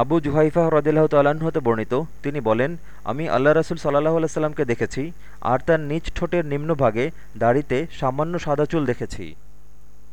আবু জুহাইফা রদিল্লাহ তাল্লাহ্ন হতে বর্ণিত, তিনি বলেন, আমি আল্লাহ রসুল সাল্লাহ আলাইসাল্লামকে দেখেছি, আর তার নিজ ঠোঁটের নিম্নভাগে দাড়িতে সামান্য সাদা চুল দেখেছি।